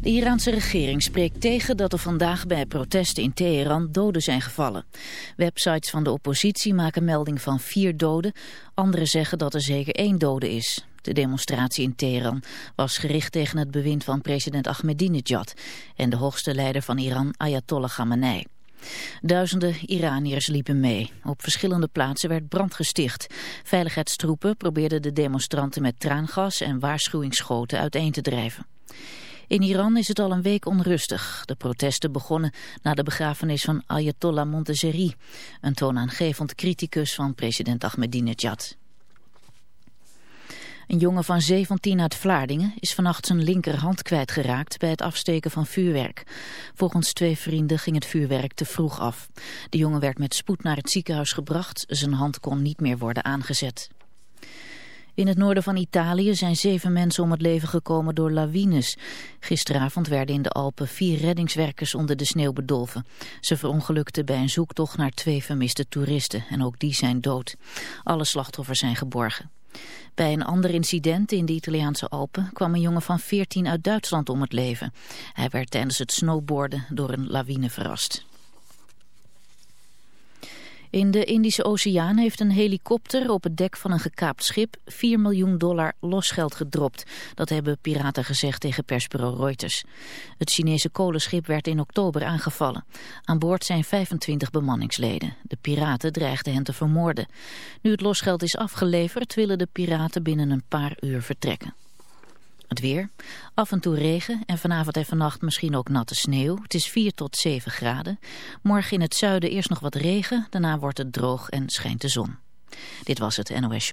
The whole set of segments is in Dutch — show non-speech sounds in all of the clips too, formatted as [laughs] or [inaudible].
De Iraanse regering spreekt tegen dat er vandaag bij protesten in Teheran doden zijn gevallen. Websites van de oppositie maken melding van vier doden. Anderen zeggen dat er zeker één dode is. De demonstratie in Teheran was gericht tegen het bewind van president Ahmadinejad en de hoogste leider van Iran Ayatollah Khamenei. Duizenden Iraniërs liepen mee. Op verschillende plaatsen werd brand gesticht. Veiligheidstroepen probeerden de demonstranten met traangas en waarschuwingsschoten uiteen te drijven. In Iran is het al een week onrustig. De protesten begonnen na de begrafenis van Ayatollah Montezeri, een toonaangevend criticus van president Ahmadinejad. Een jongen van 17 uit Vlaardingen is vannacht zijn linkerhand kwijtgeraakt bij het afsteken van vuurwerk. Volgens twee vrienden ging het vuurwerk te vroeg af. De jongen werd met spoed naar het ziekenhuis gebracht. Zijn hand kon niet meer worden aangezet. In het noorden van Italië zijn zeven mensen om het leven gekomen door lawines. Gisteravond werden in de Alpen vier reddingswerkers onder de sneeuw bedolven. Ze verongelukten bij een zoektocht naar twee vermiste toeristen en ook die zijn dood. Alle slachtoffers zijn geborgen. Bij een ander incident in de Italiaanse Alpen kwam een jongen van 14 uit Duitsland om het leven. Hij werd tijdens het snowboarden door een lawine verrast. In de Indische Oceaan heeft een helikopter op het dek van een gekaapt schip 4 miljoen dollar losgeld gedropt. Dat hebben piraten gezegd tegen persbureau Reuters. Het Chinese kolenschip werd in oktober aangevallen. Aan boord zijn 25 bemanningsleden. De piraten dreigden hen te vermoorden. Nu het losgeld is afgeleverd willen de piraten binnen een paar uur vertrekken. Het weer. Af en toe regen en vanavond en vannacht misschien ook natte sneeuw. Het is 4 tot 7 graden. Morgen in het zuiden eerst nog wat regen. Daarna wordt het droog en schijnt de zon. Dit was het NOS.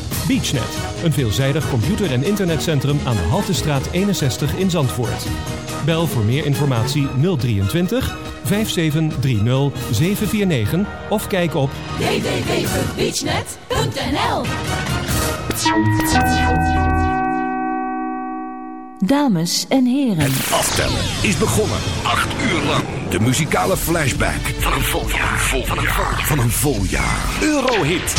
BeachNet, een veelzijdig computer- en internetcentrum aan de Haltestraat 61 in Zandvoort. Bel voor meer informatie 023 5730 749 of kijk op www.beachnet.nl Dames en heren, Aftellen is begonnen. Acht uur lang. De muzikale flashback. Van een vol jaar. Vol jaar. Van een vol jaar. Eurohit.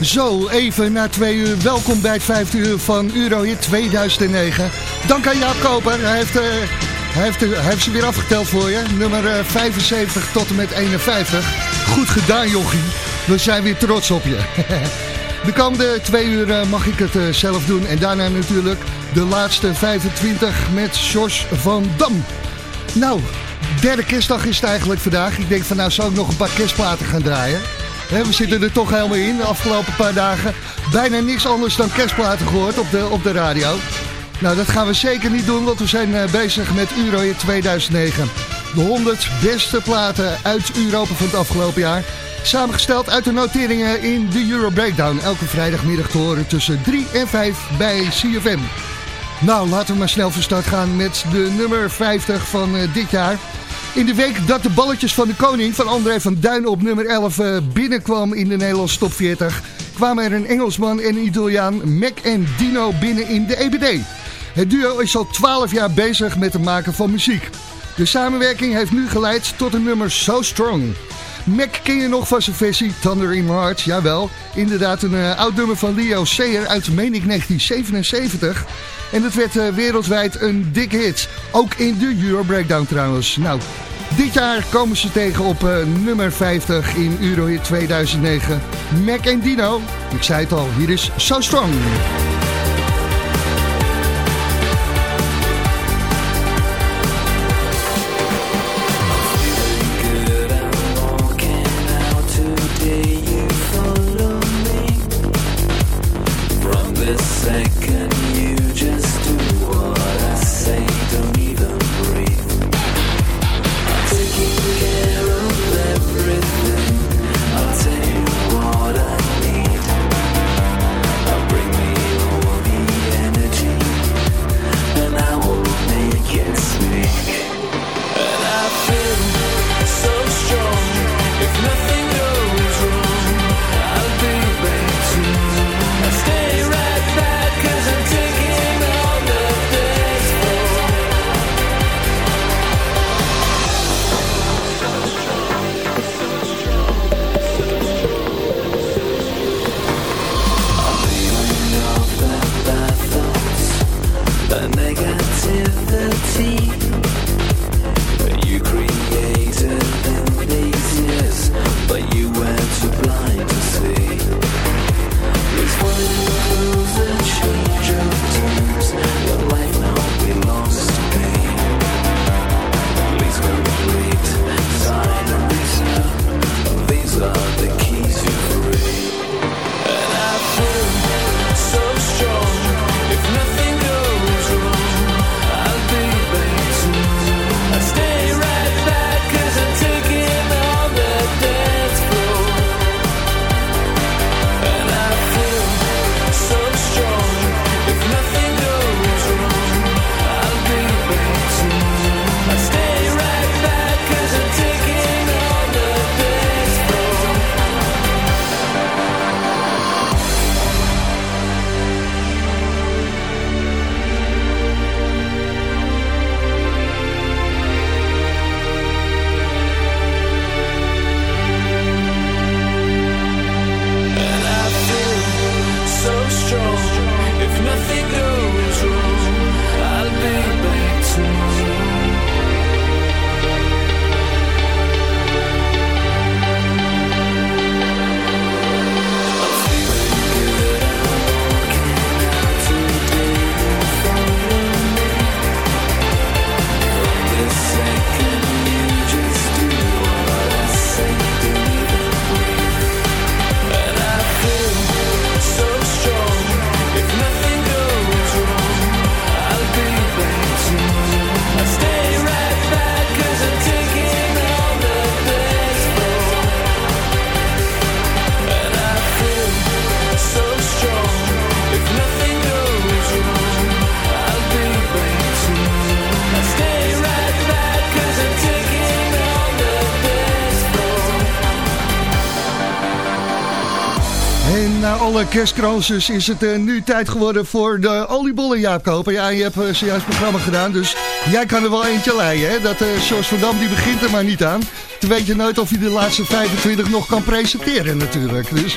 Zo, even na twee uur. Welkom bij het vijfde uur van Eurohit 2009. Dank aan Jaap Koper. Hij heeft, eh, hij heeft, heeft ze weer afgeteld voor je. Nummer eh, 75 tot en met 51. Goed gedaan, jochie. We zijn weer trots op je. [laughs] De komende twee uur eh, mag ik het eh, zelf doen. En daarna natuurlijk de laatste 25 met Jos van Dam. Nou, derde kerstdag is het eigenlijk vandaag. Ik denk van nou zou ik nog een paar kerstplaten gaan draaien. We zitten er toch helemaal in de afgelopen paar dagen. Bijna niks anders dan kerstplaten gehoord op de, op de radio. Nou, dat gaan we zeker niet doen, want we zijn eh, bezig met Eurohit 2009. De 100 beste platen uit Europa van het afgelopen jaar. Samengesteld uit de noteringen in de Euro Breakdown. Elke vrijdagmiddag te horen tussen 3 en 5 bij CFM. Nou, laten we maar snel van start gaan met de nummer 50 van eh, dit jaar. In de week dat de balletjes van de koning van André van Duin op nummer 11 eh, binnenkwam in de Nederlandse top 40... kwamen er een Engelsman en een Italiaan, Mac en Dino, binnen in de EBD. Het duo is al 12 jaar bezig met het maken van muziek. De samenwerking heeft nu geleid tot een nummer So Strong. Mac ken je nog van zijn versie Thunder in Heart? Jawel, inderdaad een uh, oud nummer van Leo Sayer uit, meen ik, 1977. En dat werd uh, wereldwijd een dikke hit. Ook in de Euro Breakdown trouwens. Nou, dit jaar komen ze tegen op uh, nummer 50 in Eurohit 2009. Mac en Dino, ik zei het al, hier is So Strong. Kerstkransjes is het uh, nu tijd geworden voor de oliebollen, Jaap Koper. Ja, je hebt uh, zojuist programma gedaan, dus jij kan er wel eentje leiden. Hè? Dat uh, van Dam, die begint er maar niet aan. Toen weet je nooit of hij de laatste 25 nog kan presenteren natuurlijk. Dus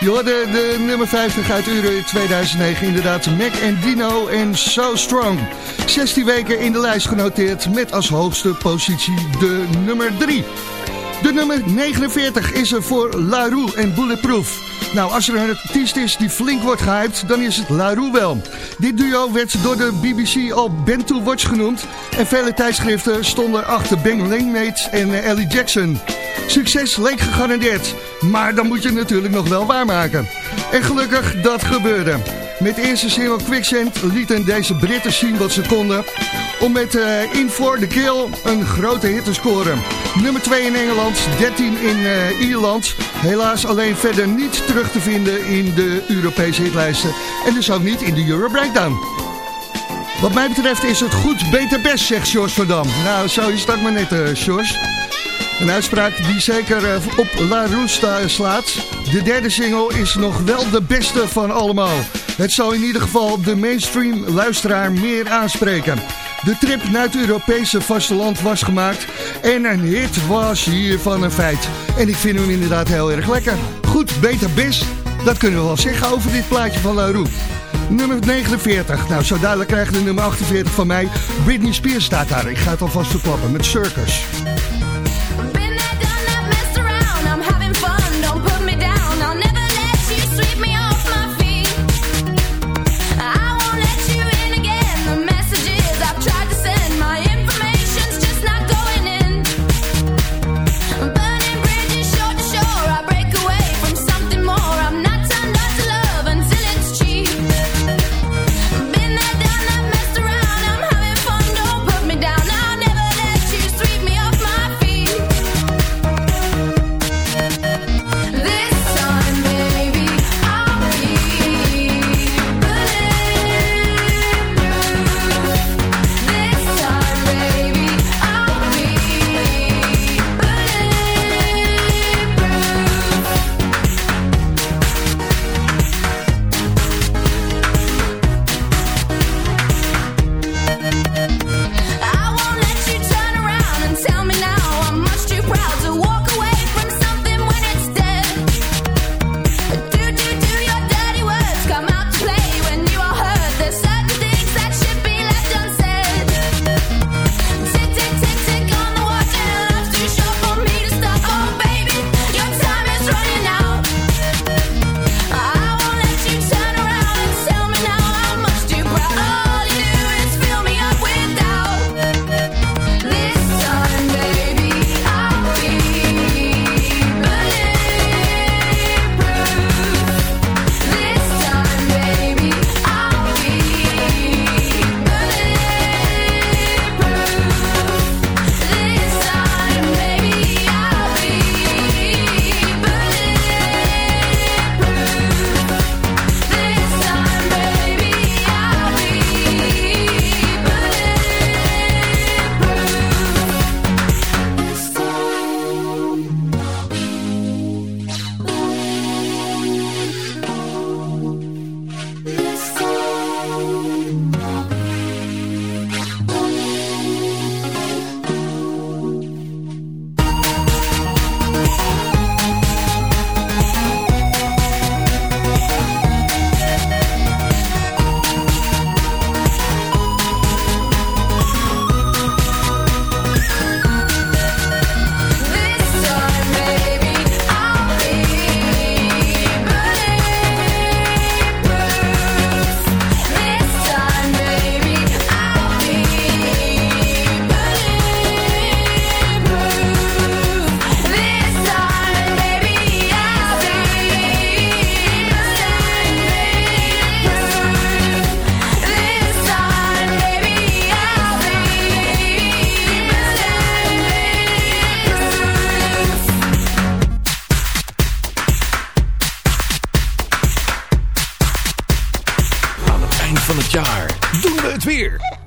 je hoorde de nummer 50 uit Euro 2009. Inderdaad, Mac en Dino en So Strong. 16 weken in de lijst genoteerd met als hoogste positie de nummer 3. De nummer 49 is er voor La Roux en Bulletproof. Nou, als er een artiest is die flink wordt gehyped, dan is het La Roux wel. Dit duo werd door de BBC al Band to Watch genoemd. En vele tijdschriften stonden achter Bang Langmates en Ellie Jackson. Succes leek gegarandeerd, maar dan moet je natuurlijk nog wel waarmaken. En gelukkig, dat gebeurde. Met eerste single Quicksand lieten deze Britten zien wat ze konden... om met uh, In For The Kill een grote hit te scoren. Nummer 2 in Engeland, 13 in uh, Ierland. Helaas alleen verder niet terug te vinden in de Europese hitlijsten. En dus ook niet in de Euro Breakdown. Wat mij betreft is het goed, beter best, zegt George van Dam. Nou, zo is dat maar net, uh, George. Een uitspraak die zeker eh, op La Rusta slaat. De derde single is nog wel de beste van allemaal. Het zal in ieder geval de mainstream luisteraar meer aanspreken. De trip naar het Europese vasteland was gemaakt en een hit was hiervan een feit. En ik vind hem inderdaad heel erg lekker. Goed, beter best, dat kunnen we wel zeggen over dit plaatje van La Roux. Nummer 49. Nou, zo dadelijk krijgen de nummer 48 van mij. Britney Spears staat daar. Ik ga het alvast verklappen met Circus.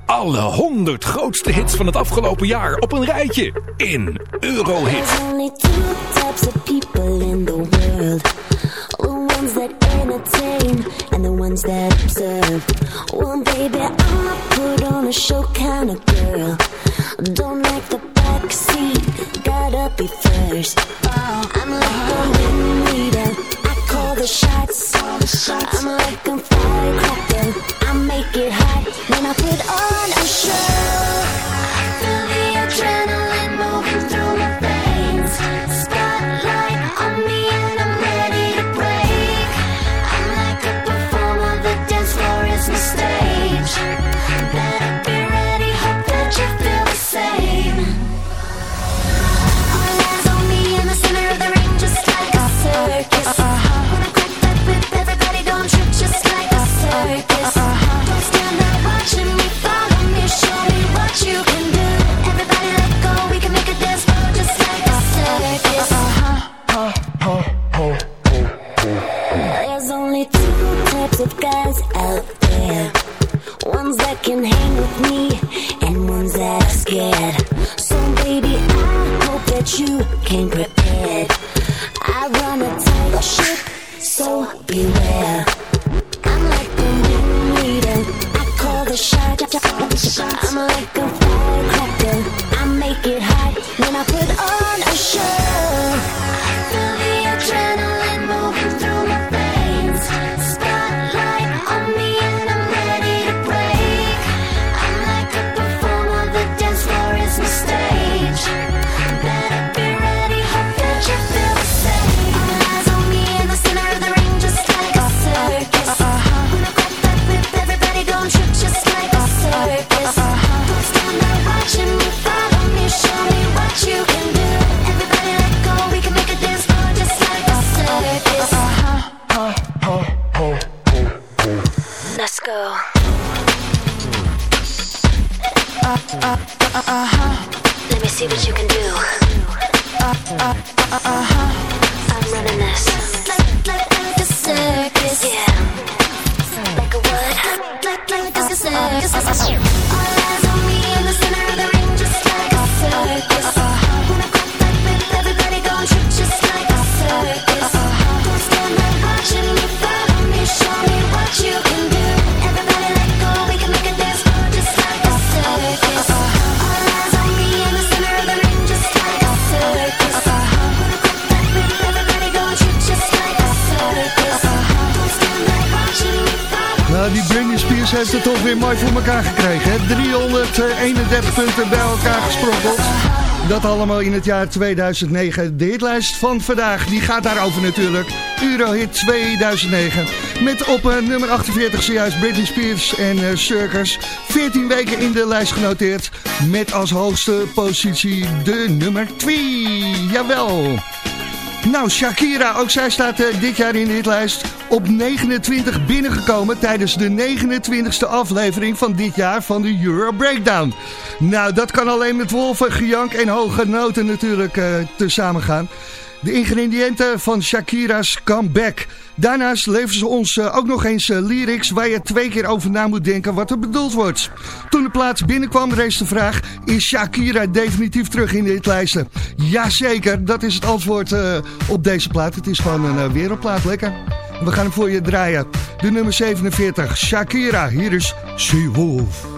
Alle 100 grootste hits van het afgelopen jaar op een rijtje in Eurohit. Only two types of people in the world. The ones that entertain and the ones that observe. Well, baby, I'm a put on a show kind of girl. Don't like the backseat, gotta be first. I'm like a ringleader, I call the shots. I'm like a allemaal in het jaar 2009. De hitlijst van vandaag, die gaat daarover natuurlijk. Eurohit 2009. Met op eh, nummer 48 zojuist Britney Spears en eh, Circus. 14 weken in de lijst genoteerd. Met als hoogste positie de nummer 2. Jawel. Nou, Shakira, ook zij staat eh, dit jaar in de hitlijst op 29 binnengekomen tijdens de 29ste aflevering van dit jaar van de Euro Breakdown. Nou, dat kan alleen met wolven, gejank en hoge noten natuurlijk eh tezamen gaan. De ingrediënten van Shakira's comeback. Daarnaast leveren ze ons eh, ook nog eens eh, lyrics waar je twee keer over na moet denken wat er bedoeld wordt. Toen de plaats binnenkwam rees de vraag, is Shakira definitief terug in de hitlijsten? Jazeker, dat is het antwoord op deze plaat. Het is gewoon een wereldplaat, lekker. We gaan hem voor je draaien. De nummer 47, Shakira. Hier is She Wolf.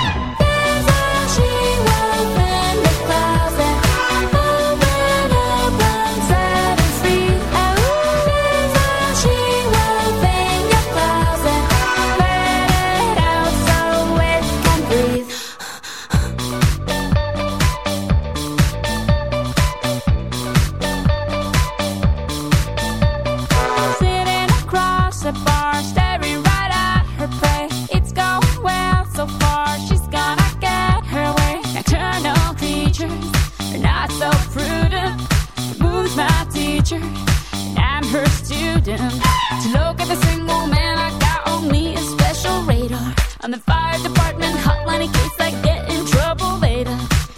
The fire department hotline in case I get in trouble later.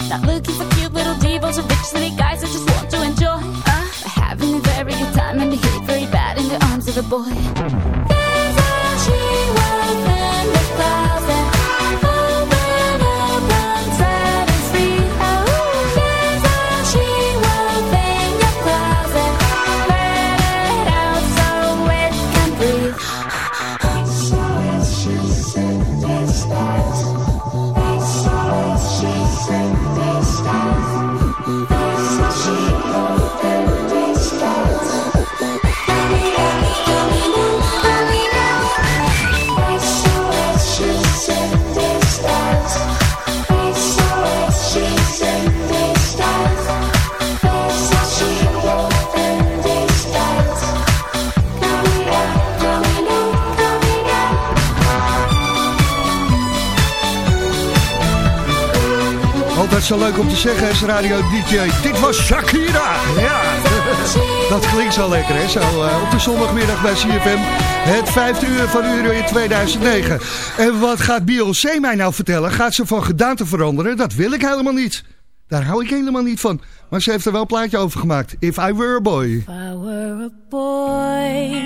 Not looking for cute little devils or rich city guys. I just want to enjoy. Uh, having a very good time and behave very bad in the arms of a boy. Leuk om te zeggen als radio DJ. Dit was Shakira. Ja, [laughs] dat klinkt zo lekker hè. Zo eh, op de zondagmiddag bij CFM. Het vijfde uur van uur in 2009. En wat gaat Beyoncé mij nou vertellen? Gaat ze van gedaante veranderen? Dat wil ik helemaal niet. Daar hou ik helemaal niet van. Maar ze heeft er wel een plaatje over gemaakt. If I Were a Boy. If I were a boy,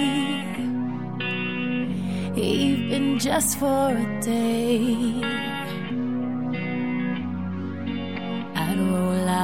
even just for a day,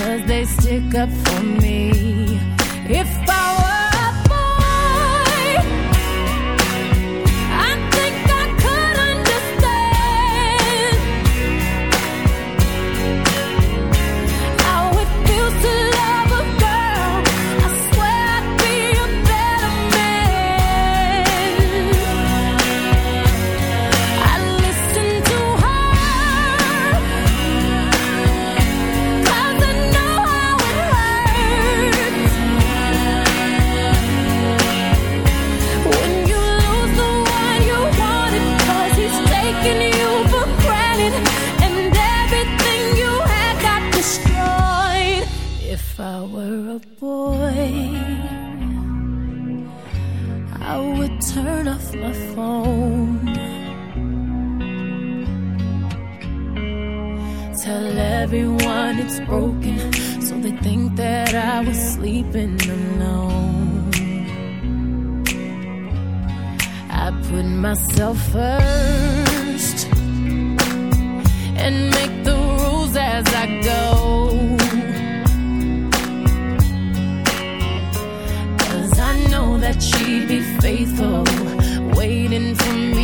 Cause they stick up for me. If I my phone. Tell everyone it's broken, so they think that I was sleeping alone. I put myself first and make the rules as I go. Cause I know that she'd be faithful, waiting for me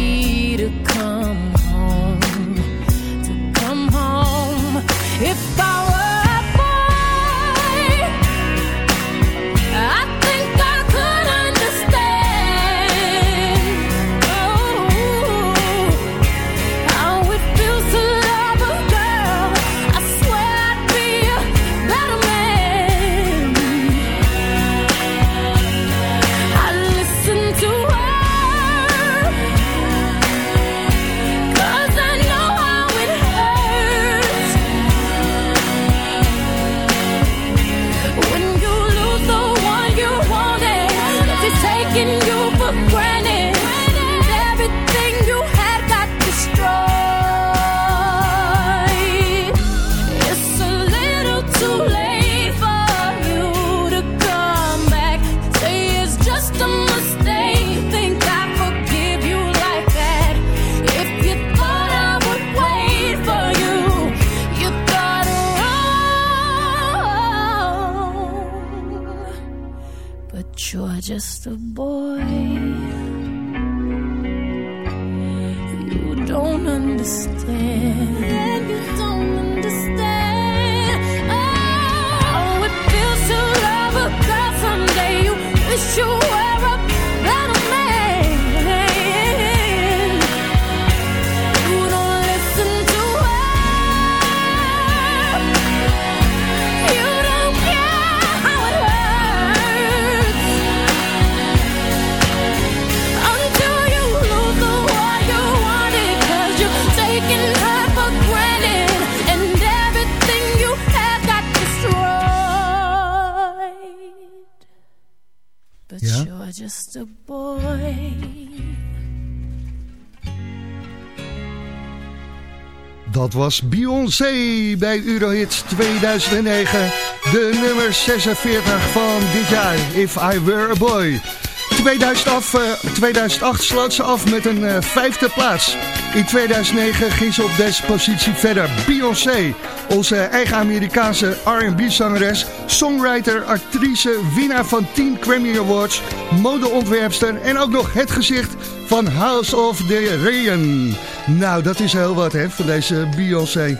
Dat was Beyoncé bij Eurohits 2009. De nummer 46 van dit jaar, If I Were a Boy. 2000 af, eh, 2008 sloot ze af met een eh, vijfde plaats. In 2009 ging ze op deze positie verder. Beyoncé, onze eigen Amerikaanse R&B-zangeres, songwriter, actrice, winnaar van 10 Grammy Awards, modeontwerpster en ook nog het gezicht van House of the Rain. Nou, dat is heel wat hè, van deze Beyoncé.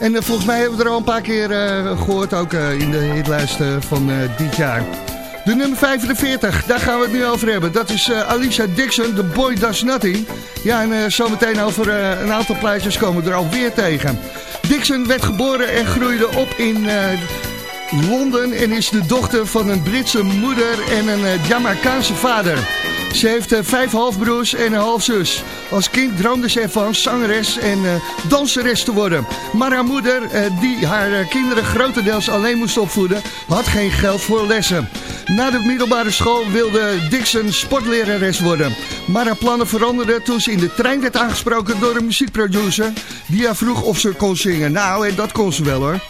En eh, volgens mij hebben we er al een paar keer eh, gehoord, ook in de hitlijst eh, van dit jaar. De nummer 45, daar gaan we het nu over hebben. Dat is eh, Alicia Dixon, The Boy Does Nothing. Ja, en eh, zometeen over eh, een aantal plaatjes komen we er alweer tegen. Dixon werd geboren en groeide op in Londen en is de dochter van een Britse moeder en een Jamaicaanse vader. Ze heeft eh, vijf halfbroers en een halfzus. Als kind droomde ze ervan zangeres en eh, danseres te worden. Maar haar moeder, eh, die haar kinderen grotendeels alleen moest opvoeden, had geen geld voor lessen. Na de middelbare school wilde Dixon sportlerares worden. Maar haar plannen veranderden toen ze in de trein werd aangesproken door een muziekproducer... die haar vroeg of ze kon zingen. Nou, en dat kon ze wel hoor.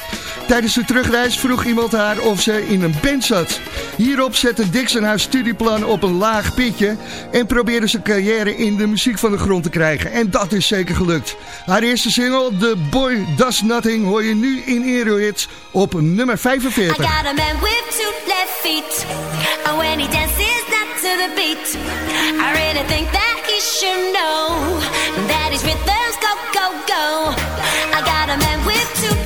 Tijdens de terugreis vroeg iemand haar of ze in een band zat. Hierop zette Dixon haar studieplan op een laag pitje... En probeerde zijn carrière in de muziek van de grond te krijgen. En dat is zeker gelukt. Haar eerste single, The Boy Does Nothing, hoor je nu in Aero Hits op nummer 45. I got a man with two left feet. And when he dances not to the beat. I really think that he should know. That his rhythms go, go, go. I got a man with two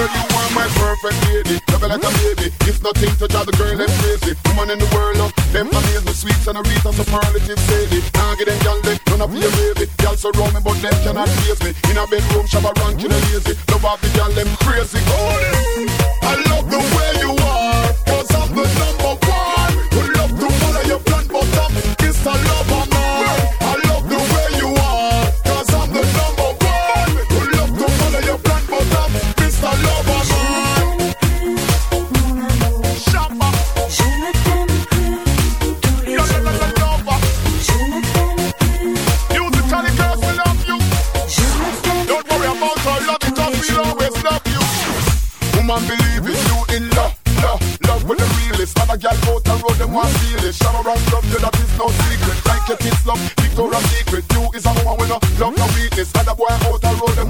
girl, you are my perfect lady. Love like a baby. If nothing to drive the girl them crazy. Woman in the world, love. Them amaze me sweet and a reason superlative Can't get them gal, they none of your baby. Gal surround me, but them cannot face me. In a bedroom, shabba rank, you know lazy. Love off the girl, them crazy. Oh, I love the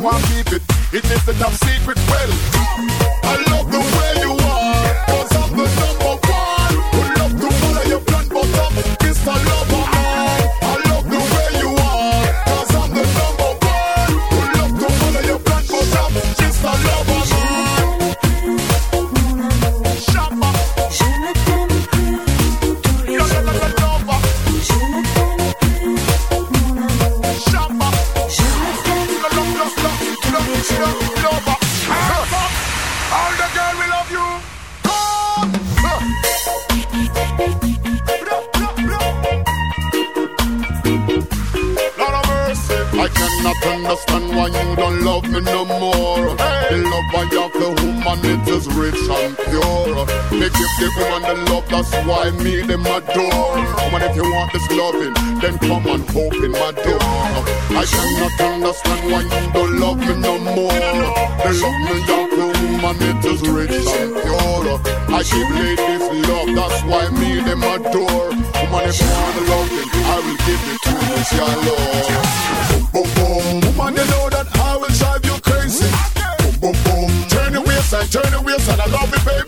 want keep it. It is the top secret. Loving, then come and open my door. I cannot understand why you don't love me no more. The love me for woman, it is rich and pure. I give ladies love, that's why me them adore. Woman, if you want loving, I will give it to you, your love. Boom, boom, boom. Woman, you know that I will drive you crazy. Boom, boom, boom. Turn the wheels and turn the wheels and I love it, baby.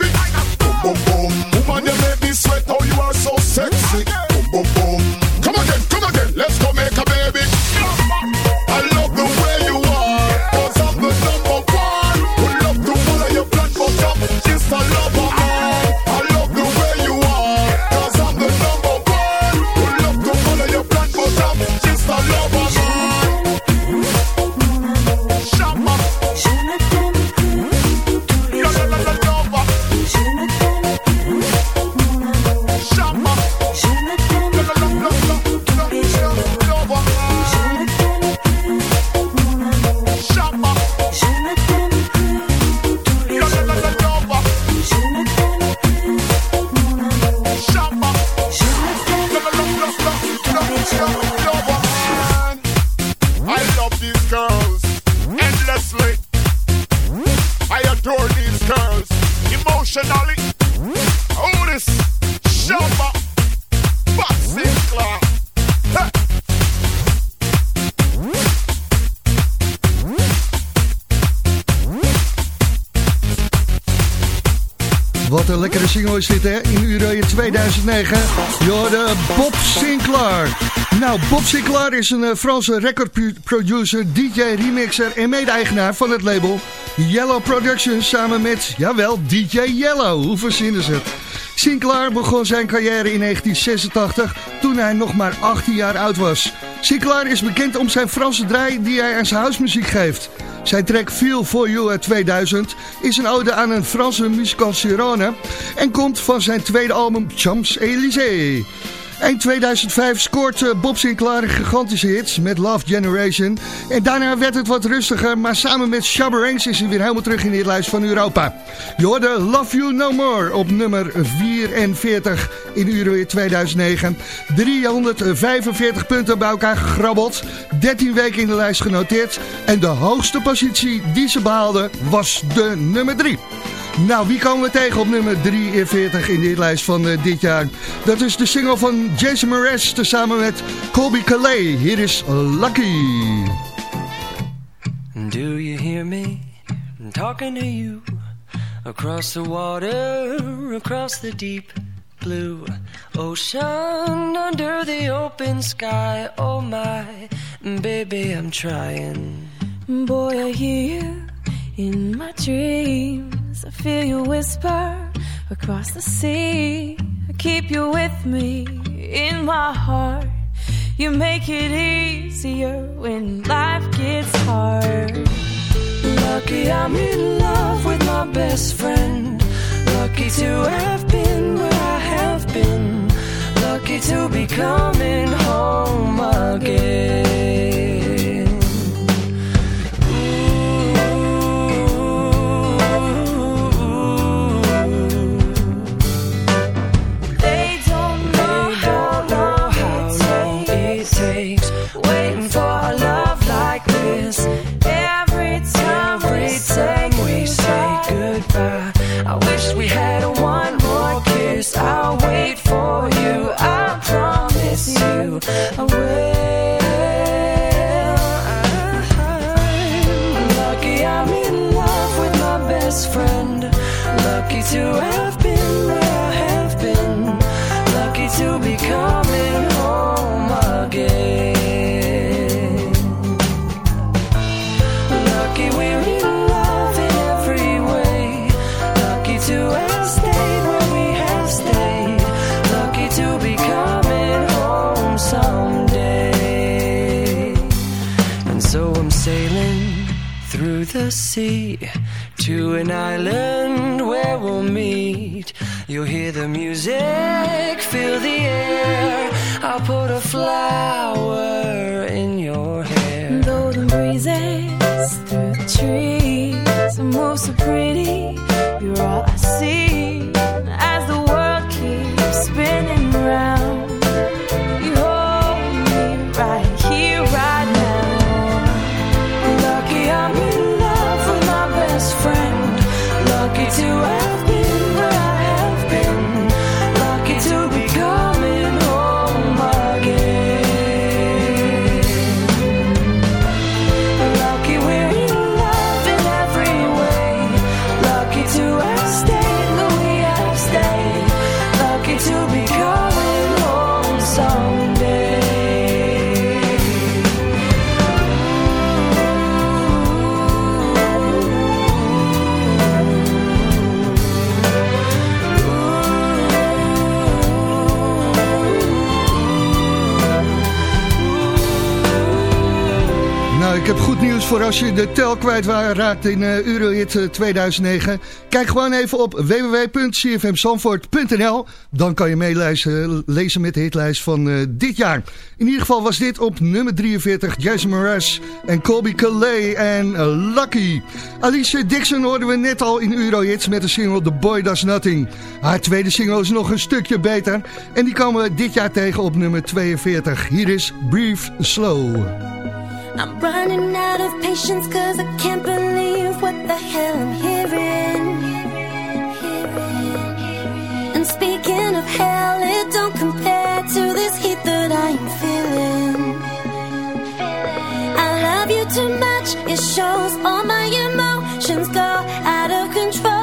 Hè? In Euro 2009. Je hoorde Bob Sinclair. Nou, Bob Sinclair is een eh, Franse recordproducer, DJ, remixer en mede-eigenaar van het label Yellow Productions. Samen met, jawel, DJ Yellow. Hoe verzinnen ze het? Sinclair begon zijn carrière in 1986 toen hij nog maar 18 jaar oud was. Sinclair is bekend om zijn Franse draai die hij aan zijn huismuziek geeft. Zijn track Feel For You uit 2000 is een ode aan een Franse muzikant Sirone en komt van zijn tweede album Champs-Élysées. Eind 2005 scoort eh, Bob Sinclair gigantische hits met Love Generation. En daarna werd het wat rustiger, maar samen met Shabba is hij weer helemaal terug in de lijst van Europa. Je hoorde Love You No More op nummer 44 in Euro 2009. 345 punten bij elkaar gegrabbeld. 13 weken in de lijst genoteerd. En de hoogste positie die ze behaalden was de nummer 3. Nou, wie komen we tegen op nummer 43 in de lijst van uh, dit jaar? Dat is de single van Jason Mraz tezamen met Colby Calais. Hier is Lucky. Do you hear me talking to you? Across the water, across the deep blue ocean, under the open sky. Oh my, baby, I'm trying. Boy, I hear you in my dreams. I feel you whisper across the sea. I keep you with me in my heart. You make it easier when life gets hard. Lucky I'm in love with my best friend. Lucky to have been where I have been. Lucky to be coming home again. Heb goed nieuws voor als je de tel kwijt raakt in eh Eurohit eh, 2009. Kijk gewoon even op www.cfmzandvoort.nl. Dan kan je meelezen lezen met de hitlijst van eh, dit jaar. In ieder geval was dit op nummer 43 Jason Mraz en Colby Calais en eh, Lucky. Alice Dixon hoorden we net al in Eurohits met de single The Boy Does Nothing. Haar tweede single is nog een stukje beter. En die komen we dit jaar tegen op nummer 42. Hier is Breathe Slow. I'm running out of patience cause I can't believe what the hell I'm hearing. And speaking of hell, it don't compare to this heat that I am feeling. I love you too much, it shows all my emotions go out of control.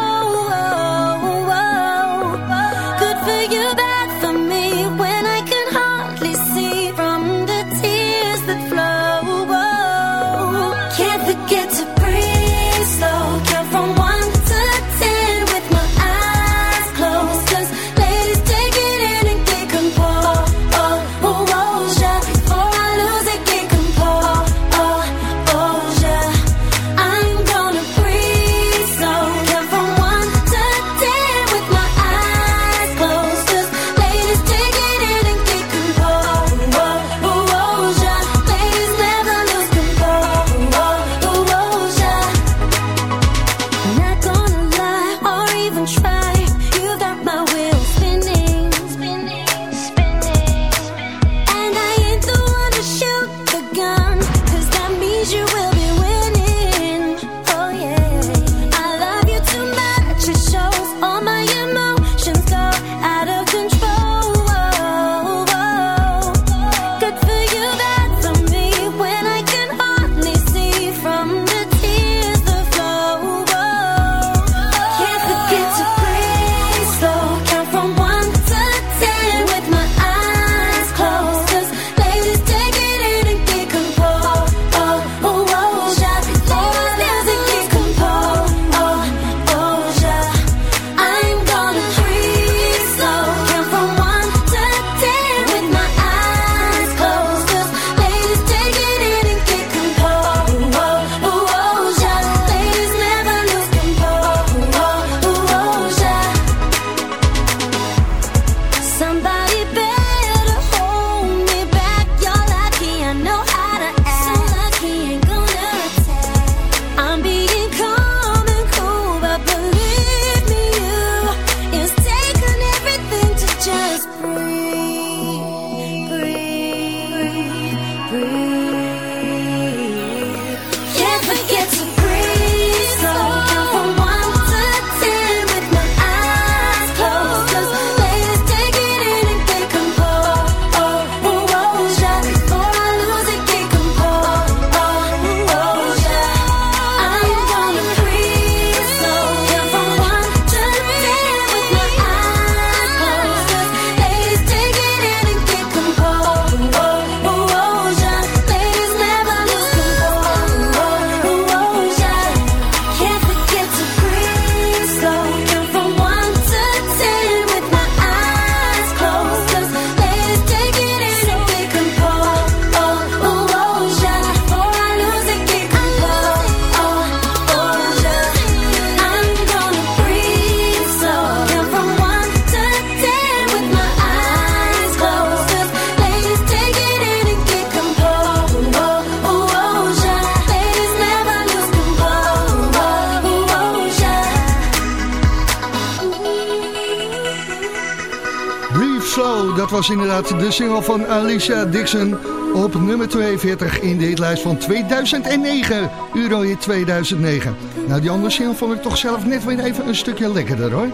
Inderdaad de single van Alicia Dixon op nummer 42 in de hitlijst van 2009. Eurohit 2009. Nou, die andere single vond ik toch zelf net weer even een stukje lekkerder hoor.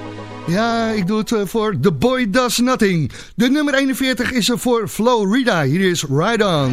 Ja, ik doe het eh, voor The Boy Does Nothing. De nummer 41 is er voor Florida. Hier is Ride On.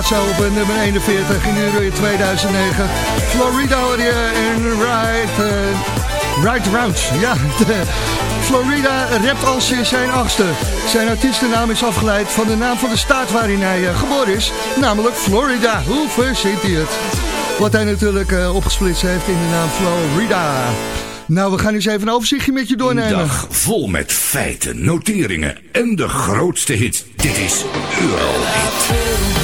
Een plaats op nummer 41 in Euro 2009. Florida en Right, eh, right Round. [laughs] Ja, Florida rapt al sinds zijn achtste. Zijn artiestennaam is afgeleid van de naam van de staat waarin hij eh, geboren is. Namelijk Florida. Hoe verzint hij het? Wat hij natuurlijk eh, opgesplitst heeft in de naam Florida. Nou, we gaan eens even een overzichtje met je Een doornemen. dag vol met feiten, noteringen en de grootste hits. Dit is Eurohit.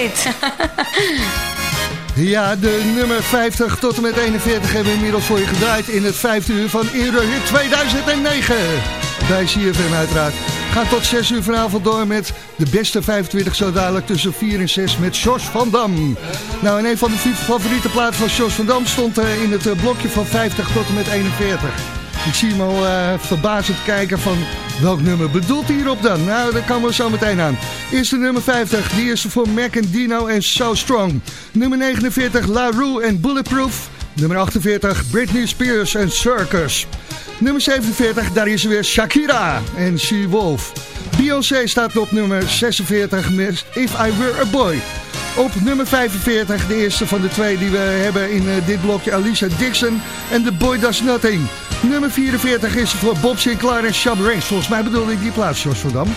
[laughs] Ja, de nummer 50 tot en met 41 hebben we inmiddels voor je gedraaid in het vijfde uur van Eurohit 2009. Bij CFM uiteraard. Gaan tot 6 uur vanavond door met de beste 25 zo dadelijk tussen 4 en 6 met Jos van Dam. Nou, en een van de favoriete platen van Jos van Dam stond eh, in het eh, blokje van 50 tot en met 41. Ik zie hem al eh, verbazend kijken van welk nummer bedoelt hij hierop dan? Nou, dat komen we zo meteen aan. Eerste nummer 50, die is voor Mac en Dino en So Strong. Nummer 49, La Rue en Bulletproof. Nummer 48, Britney Spears en Circus. Nummer 47, daar is weer Shakira en She Wolf. Beyoncé staat op nummer 46 met If I Were a Boy. Op nummer 45, de eerste van de twee die we hebben in eh, dit blokje, Alicia Dixon en The Boy Does Nothing. Nummer 44 is voor Bob Sinclair en Shab. Volgens mij bedoelde ik die plaats, Jos van Dam.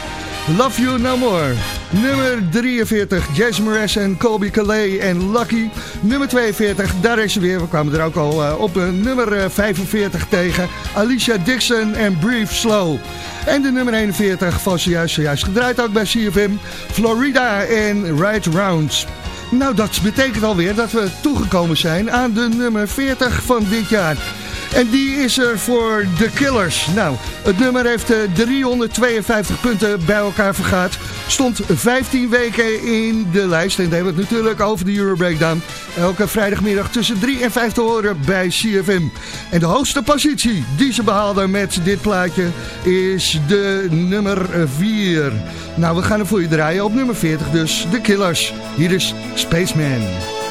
Love You No More. Nummer 43, Jason Mraz en Colby Calais en Lucky. Nummer 42, daar is ze weer. We kwamen er ook al uh, op uh, nummer uh, 45 tegen. Alicia Dixon en Brief Slow. En de nummer 41 van zojuist, zojuist gedraaid ook bij CFM. Florida en Right Rounds. Nou, dat betekent alweer dat we toegekomen zijn aan de nummer 40 van dit jaar. En die is er voor The Killers. Nou, het nummer heeft 352 punten bij elkaar vergaat. Stond 15 weken in de lijst. En dan hebben we het natuurlijk over de Euro Breakdown. Elke vrijdagmiddag tussen 3 en 5 te horen bij CFM. En de hoogste positie die ze behaalden met dit plaatje is de nummer 4. Nou, we gaan er voor je draaien op nummer 40 dus. The Killers. Hier is Spaceman.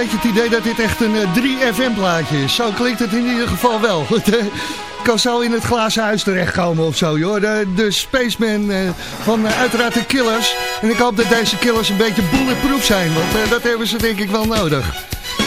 Beetje het idee dat dit echt een 3FM-plaatje is. Zo klinkt het in ieder geval wel. [laughs] Kan zo in het glazen huis terechtkomen of zo, joh. De, de Spaceman van uiteraard de Killers. En ik hoop dat deze Killers een beetje bulletproof zijn, want dat hebben ze denk ik wel nodig.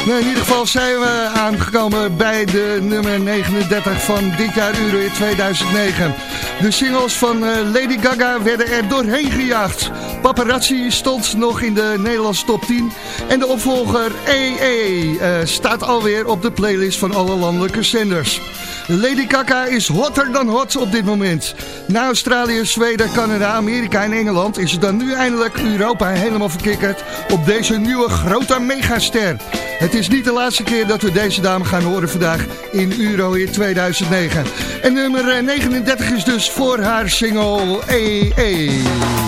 Nou, in ieder geval zijn we aangekomen bij de nummer 39 van dit jaar Euro in 2009. De singles van Lady Gaga werden er doorheen gejaagd. Paparazzi stond nog in de Nederlandse top 10. En de opvolger EE uh, staat alweer op de playlist van alle landelijke zenders. Lady Gaga is hotter dan hot op dit moment. Na Australië, Zweden, Canada, Amerika en Engeland is het dan nu eindelijk Europa helemaal verkikkerd op deze nieuwe grote megaster. Het is niet de laatste keer dat we deze dame gaan horen vandaag in Euro in 2009. En nummer 39 is dus voor haar single EE.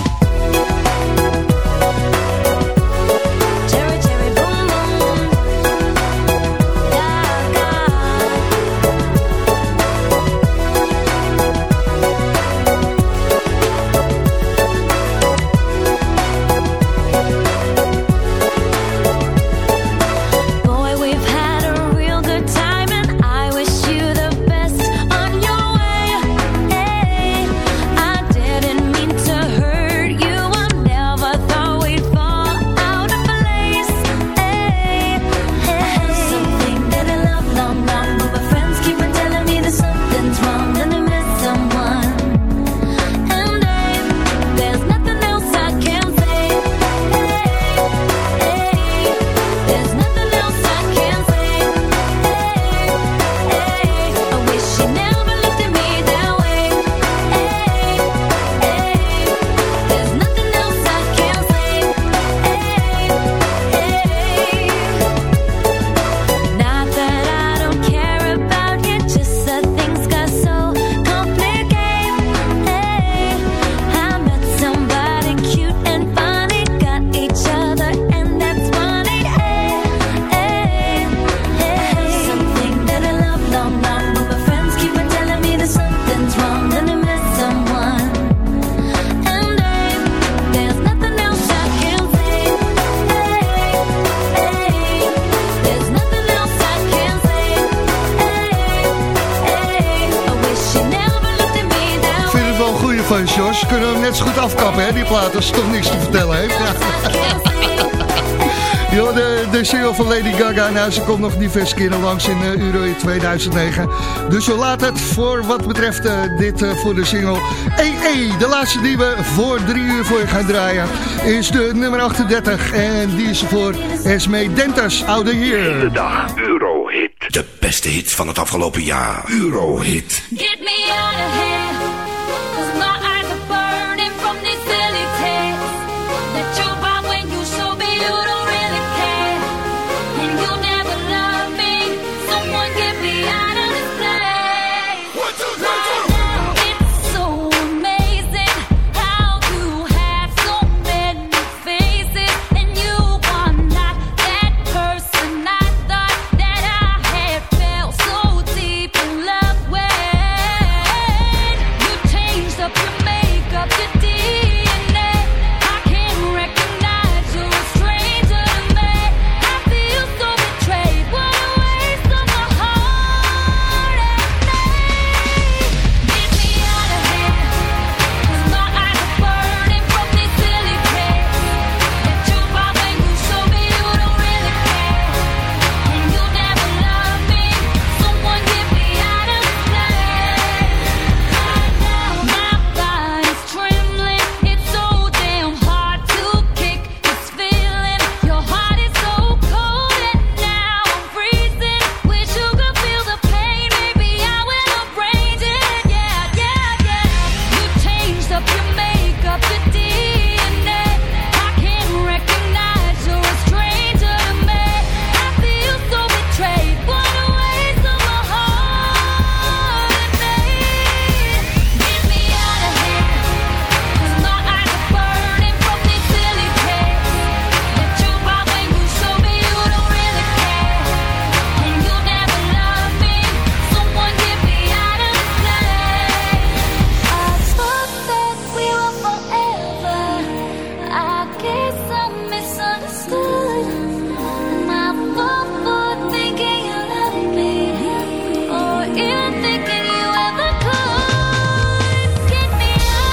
Komt nog diverse keren langs in uh, Euro in 2009. Dus we laten het voor wat betreft uh, dit uh, voor de single. EE, de laatste die we voor drie uur voor je gaan draaien, is de nummer 38. En die is voor Esme Dentas, oude heer. De dag, Eurohit. De beste hit van het afgelopen jaar. Eurohit.